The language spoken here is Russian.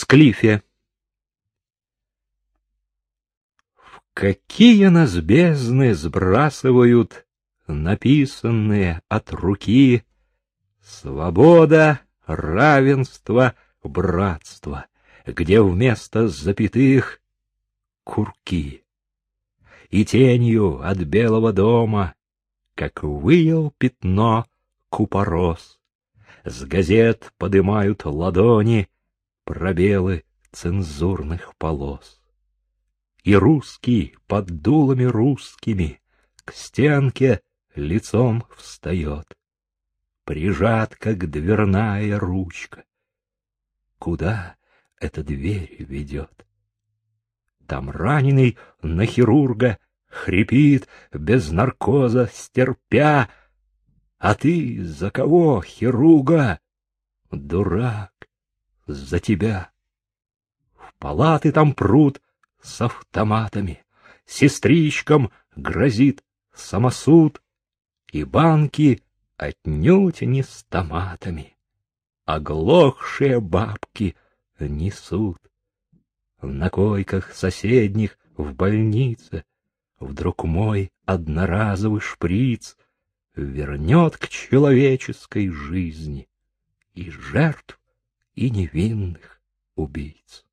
Склифе. В какие нас бездны сбрасывают написанные от руки свобода, равенство, братство, где вместо запятых курки. И тенью от белого дома, как выел пятно купорос, с газет подымают ладони пробелы цензурных полос. И русский под дулами русскими к стенке лицом встает, прижат, как дверная ручка. Куда эта дверь ведет? Там раненый на хирурга хрипит без наркоза, стерпя. А ты за кого, хирурга? Дурак, за тебя. В палаты там пруд с автоматами, сестричкам грозит самосуд, и банки отнюдь не с томатами, оглохшие бабки несут. На койках соседних в больнице вдруг мой одноразовый шприц вернет к человеческой жизни и жертв, и невинных убийц.